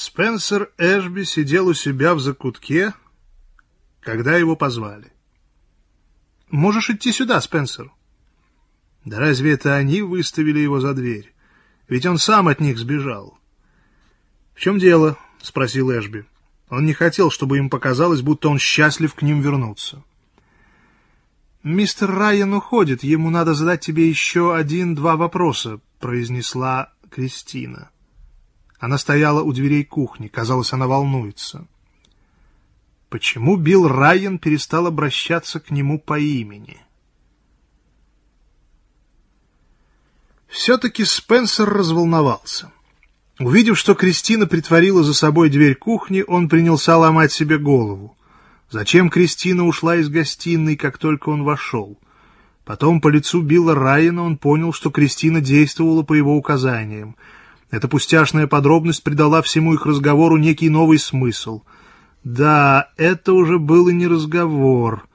Спенсер Эшби сидел у себя в закутке, когда его позвали. «Можешь идти сюда, Спенсер». Да разве это они выставили его за дверь? Ведь он сам от них сбежал. «В чем дело?» — спросил Эшби. Он не хотел, чтобы им показалось, будто он счастлив к ним вернуться. «Мистер Райан уходит, ему надо задать тебе еще один-два вопроса», — произнесла Кристина. Она стояла у дверей кухни. Казалось, она волнуется. Почему Билл Райан перестал обращаться к нему по имени? Все-таки Спенсер разволновался. Увидев, что Кристина притворила за собой дверь кухни, он принялся ломать себе голову. Зачем Кристина ушла из гостиной, как только он вошел? Потом по лицу Билла Райана он понял, что Кристина действовала по его указаниям — эта пустяшная подробность придала всему их разговору некий новый смысл. Да, это уже был и не разговор.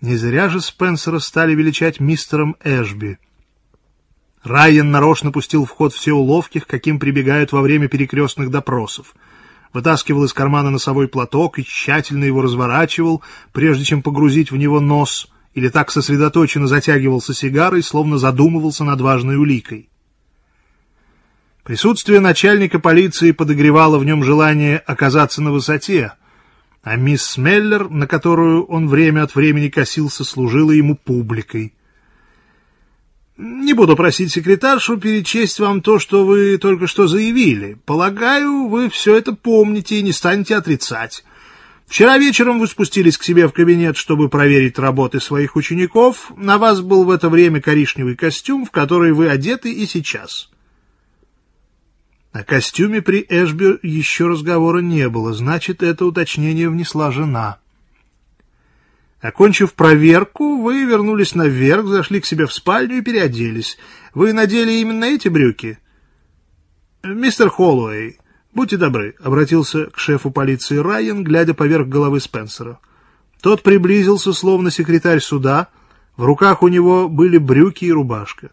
Не зря же Спенсера стали величать мистером Эшби. Райан нарочно пустил в ход все уловки, к каким прибегают во время перекрестных допросов. Вытаскивал из кармана носовой платок и тщательно его разворачивал, прежде чем погрузить в него нос, или так сосредоточенно затягивался сигарой, словно задумывался над важной уликой. Присутствие начальника полиции подогревало в нем желание оказаться на высоте, а мисс Смеллер, на которую он время от времени косился, служила ему публикой. «Не буду просить секретаршу перечесть вам то, что вы только что заявили. Полагаю, вы все это помните и не станете отрицать». Вчера вечером вы спустились к себе в кабинет, чтобы проверить работы своих учеников. На вас был в это время коричневый костюм, в который вы одеты и сейчас. О костюме при Эшби еще разговора не было, значит, это уточнение внесла жена. Окончив проверку, вы вернулись наверх, зашли к себе в спальню и переоделись. Вы надели именно эти брюки? Мистер Холлоуэй, будьте добры, — обратился к шефу полиции Райан, глядя поверх головы Спенсера. Тот приблизился, словно секретарь суда. В руках у него были брюки и рубашка.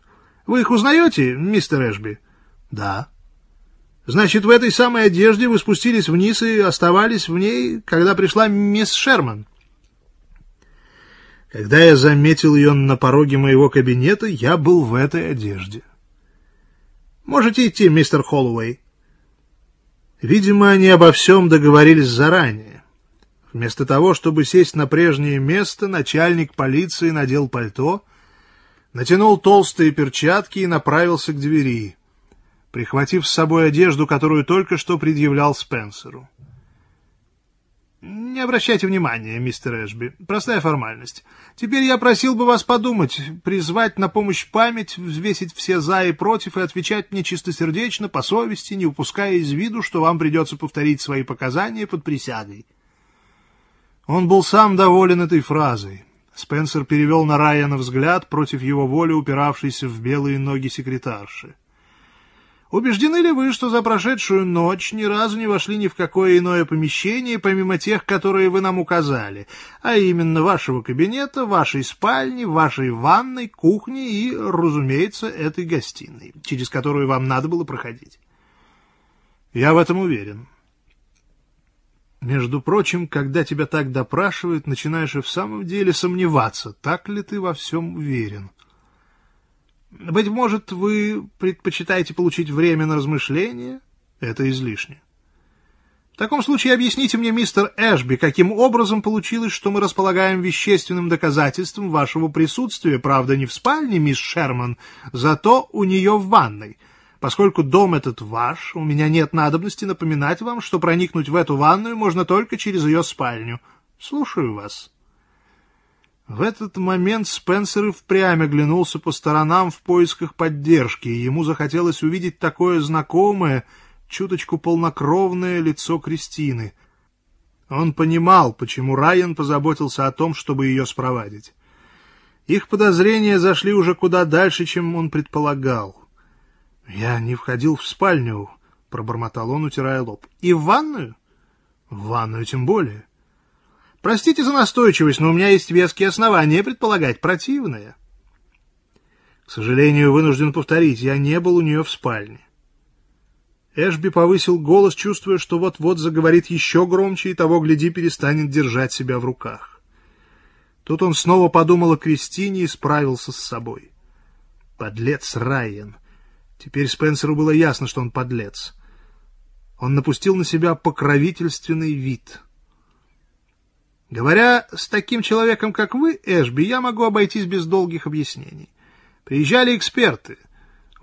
Вы их узнаете, мистер Эшби? Да. Значит, в этой самой одежде вы спустились вниз и оставались в ней, когда пришла мисс Шерман. Когда я заметил ее на пороге моего кабинета, я был в этой одежде. Можете идти, мистер Холлоуэй. Видимо, они обо всем договорились заранее. Вместо того, чтобы сесть на прежнее место, начальник полиции надел пальто, натянул толстые перчатки и направился к двери прихватив с собой одежду, которую только что предъявлял Спенсеру. «Не обращайте внимания, мистер Эшби. Простая формальность. Теперь я просил бы вас подумать, призвать на помощь память, взвесить все «за» и «против» и отвечать мне чистосердечно, по совести, не упуская из виду, что вам придется повторить свои показания под присягой». Он был сам доволен этой фразой. Спенсер перевел на Райана взгляд против его воли, упиравшийся в белые ноги секретарши. Убеждены ли вы, что за прошедшую ночь ни разу не вошли ни в какое иное помещение, помимо тех, которые вы нам указали, а именно вашего кабинета, вашей спальни, вашей ванной, кухни и, разумеется, этой гостиной, через которую вам надо было проходить? Я в этом уверен. Между прочим, когда тебя так допрашивают, начинаешь и в самом деле сомневаться, так ли ты во всем уверен. Быть может, вы предпочитаете получить время на размышление? Это излишне. В таком случае объясните мне, мистер Эшби, каким образом получилось, что мы располагаем вещественным доказательством вашего присутствия, правда, не в спальне, мисс Шерман, зато у нее в ванной. Поскольку дом этот ваш, у меня нет надобности напоминать вам, что проникнуть в эту ванную можно только через ее спальню. Слушаю вас. В этот момент Спенсер и впрямь оглянулся по сторонам в поисках поддержки, и ему захотелось увидеть такое знакомое, чуточку полнокровное лицо Кристины. Он понимал, почему Райан позаботился о том, чтобы ее спровадить. Их подозрения зашли уже куда дальше, чем он предполагал. — Я не входил в спальню, — пробормотал он, утирая лоб. — И в ванную? — В ванную тем более. — Простите за настойчивость, но у меня есть веские основания предполагать противное. К сожалению, вынужден повторить, я не был у нее в спальне. Эшби повысил голос, чувствуя, что вот-вот заговорит еще громче и того, гляди, перестанет держать себя в руках. Тут он снова подумал о Кристине и справился с собой. Подлец Райан. Теперь Спенсеру было ясно, что он подлец. Он напустил на себя покровительственный вид. Говоря с таким человеком, как вы, Эшби, я могу обойтись без долгих объяснений. Приезжали эксперты —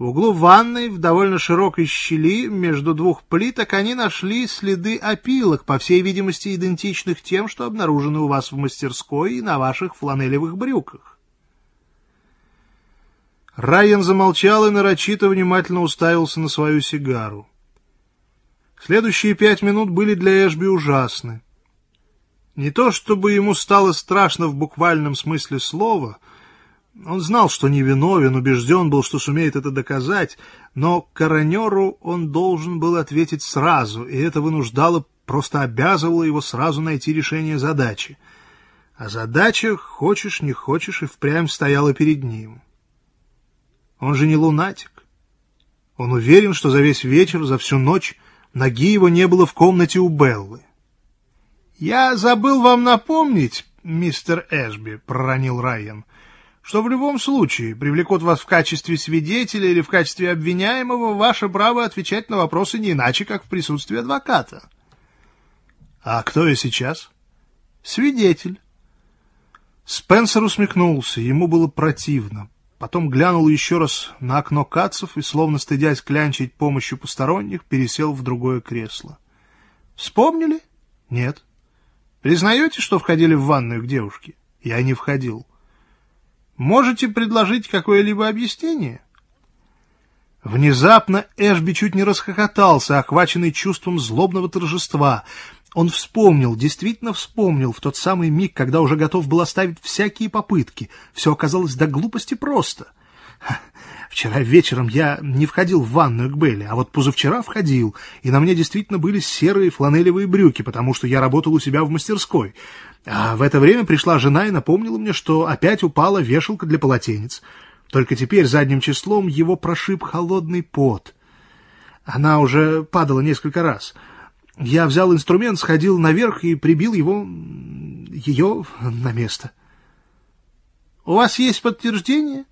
в углу ванной, в довольно широкой щели между двух плиток, они нашли следы опилок, по всей видимости, идентичных тем, что обнаружены у вас в мастерской и на ваших фланелевых брюках. Райан замолчал и нарочито внимательно уставился на свою сигару. Следующие пять минут были для Эшби ужасны. Не то чтобы ему стало страшно в буквальном смысле слова — он знал, что невиновен, убежден был, что сумеет это доказать, но коронеру он должен был ответить сразу, и это вынуждало, просто обязывало его сразу найти решение задачи. А задача, хочешь не хочешь, и впрямь стояла перед ним. Он же не лунатик. Он уверен, что за весь вечер, за всю ночь ноги его не было в комнате у Беллы. «Я забыл вам напомнить, мистер Эшби», — проронил Райан, — что в любом случае привлекут вас в качестве свидетеля или в качестве обвиняемого, ваше право отвечать на вопросы не иначе, как в присутствии адвоката. А кто я сейчас? Свидетель. Спенсер усмехнулся, ему было противно. Потом глянул еще раз на окно Кацев и, словно стыдясь клянчить помощью посторонних, пересел в другое кресло. «Вспомнили?» «Нет». «Признаете, что входили в ванную к девушке?» «Я не входил». Можете предложить какое-либо объяснение?» Внезапно Эшби чуть не расхохотался, охваченный чувством злобного торжества. Он вспомнил, действительно вспомнил, в тот самый миг, когда уже готов был оставить всякие попытки. Все оказалось до глупости просто. Вчера вечером я не входил в ванную к Белли, а вот позавчера входил, и на мне действительно были серые фланелевые брюки, потому что я работал у себя в мастерской. А в это время пришла жена и напомнила мне, что опять упала вешалка для полотенец. Только теперь задним числом его прошиб холодный пот. Она уже падала несколько раз. Я взял инструмент, сходил наверх и прибил его... ее на место. — У вас есть подтверждение? —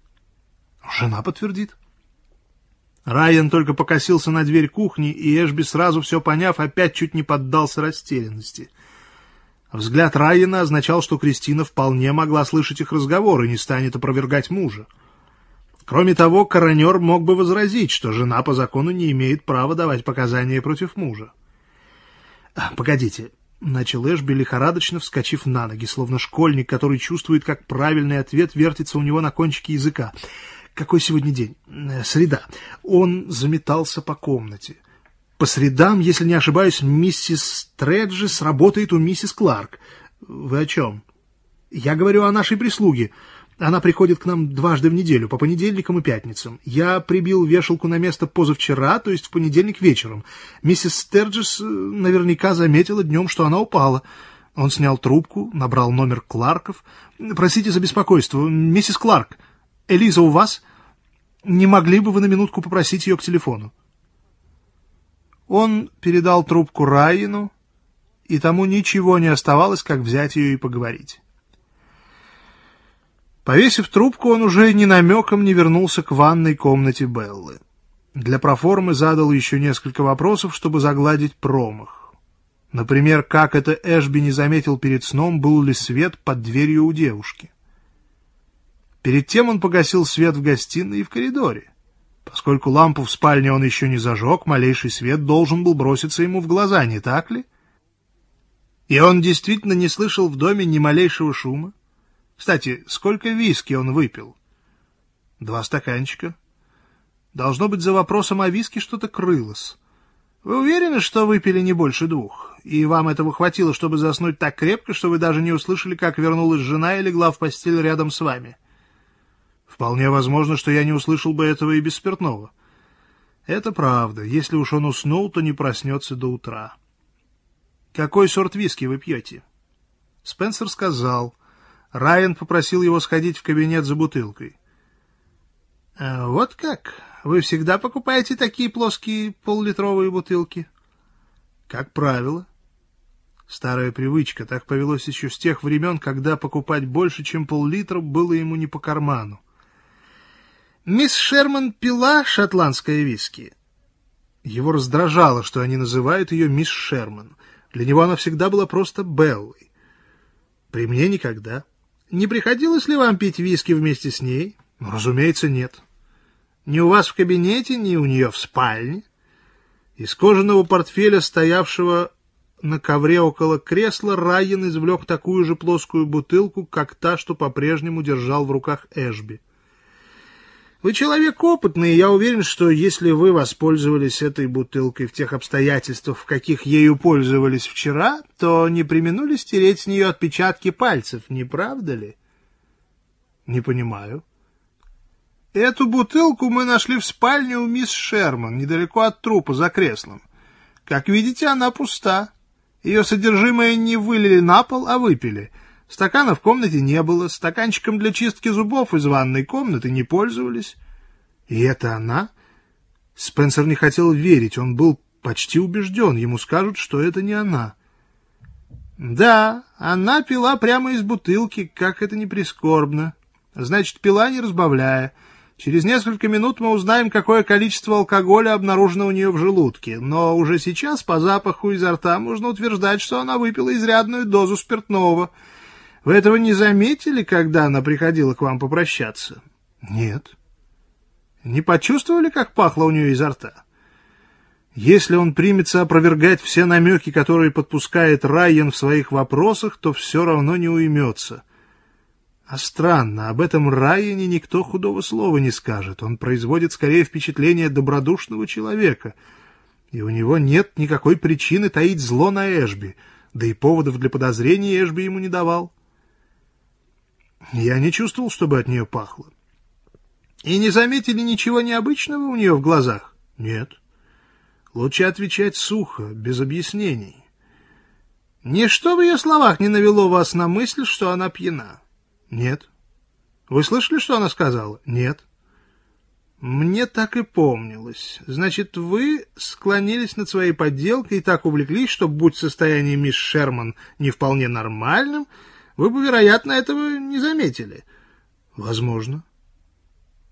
Жена подтвердит. Райан только покосился на дверь кухни, и Эшби, сразу все поняв, опять чуть не поддался растерянности — Взгляд Райана означал, что Кристина вполне могла слышать их разговор и не станет опровергать мужа. Кроме того, коронер мог бы возразить, что жена по закону не имеет права давать показания против мужа. «А, «Погодите», — начал Эшби, лихорадочно вскочив на ноги, словно школьник, который чувствует, как правильный ответ вертится у него на кончике языка. «Какой сегодня день?» э, «Среда». Он заметался по комнате. По средам, если не ошибаюсь, миссис Треджис работает у миссис Кларк. Вы о чем? Я говорю о нашей прислуге. Она приходит к нам дважды в неделю, по понедельникам и пятницам. Я прибил вешалку на место позавчера, то есть в понедельник вечером. Миссис Стерджис э, наверняка заметила днем, что она упала. Он снял трубку, набрал номер Кларков. «Простите за беспокойство. Миссис Кларк, Элиза у вас? Не могли бы вы на минутку попросить ее к телефону?» Он передал трубку Райину, и тому ничего не оставалось, как взять ее и поговорить. Повесив трубку, он уже ни намеком не вернулся к ванной комнате Беллы. Для проформы задал еще несколько вопросов, чтобы загладить промах. Например, как это Эшби не заметил перед сном, был ли свет под дверью у девушки. Перед тем он погасил свет в гостиной и в коридоре. Поскольку лампу в спальне он еще не зажег, малейший свет должен был броситься ему в глаза, не так ли? И он действительно не слышал в доме ни малейшего шума. Кстати, сколько виски он выпил? Два стаканчика. Должно быть, за вопросом о виске что-то крылось. Вы уверены, что выпили не больше двух? И вам этого хватило, чтобы заснуть так крепко, что вы даже не услышали, как вернулась жена и легла в постель рядом с вами? — Вполне возможно, что я не услышал бы этого и без спиртного. Это правда. Если уж он уснул, то не проснется до утра. Какой сорт виски вы пьете? Спенсер сказал. Райан попросил его сходить в кабинет за бутылкой. «А, вот как? Вы всегда покупаете такие плоские поллитровые бутылки? Как правило. Старая привычка, так повелось еще с тех времен, когда покупать больше, чем пол-литра, было ему не по карману. Мисс Шерман пила шотландское виски. Его раздражало, что они называют ее мисс Шерман. Для него она всегда была просто Беллой. При мне никогда. Не приходилось ли вам пить виски вместе с ней? Ну, разумеется, нет. Ни у вас в кабинете, ни у нее в спальне. Из кожаного портфеля, стоявшего на ковре около кресла, Райан извлек такую же плоскую бутылку, как та, что по-прежнему держал в руках Эшби. Вы человек опытный, и я уверен, что если вы воспользовались этой бутылкой в тех обстоятельствах, в каких ею пользовались вчера, то не применули стереть с нее отпечатки пальцев, не правда ли? Не понимаю. Эту бутылку мы нашли в спальне у мисс Шерман, недалеко от трупа, за креслом. Как видите, она пуста. Ее содержимое не вылили на пол, а выпили. Стакана в комнате не было, стаканчиком для чистки зубов из ванной комнаты не пользовались. И это она? Спенсер не хотел верить, он был почти убежден, ему скажут, что это не она. Да, она пила прямо из бутылки, как это не прискорбно. Значит, пила не разбавляя. Через несколько минут мы узнаем, какое количество алкоголя обнаружено у нее в желудке, но уже сейчас по запаху изо рта можно утверждать, что она выпила изрядную дозу спиртного. Вы этого не заметили, когда она приходила к вам попрощаться? Нет. Не почувствовали, как пахло у нее изо рта? Если он примется опровергать все намеки, которые подпускает Райен в своих вопросах, то все равно не уймется — а странно, об этом Райане никто худого слова не скажет. Он производит скорее впечатление добродушного человека. И у него нет никакой причины таить зло на Эшби, да и поводов для подозрений Эшби ему не давал. Я не чувствовал, чтобы от нее пахло. И не заметили ничего необычного у нее в глазах? Нет. Лучше отвечать сухо, без объяснений. Ничто в ее словах не навело вас на мысль, что она пьяна. Нет. Вы слышали, что она сказала? Нет. Мне так и помнилось. Значит, вы склонились над своей подделкой и так увлеклись, что, будь состояние мисс Шерман не вполне нормальным, вы бы, вероятно, этого не заметили. Возможно.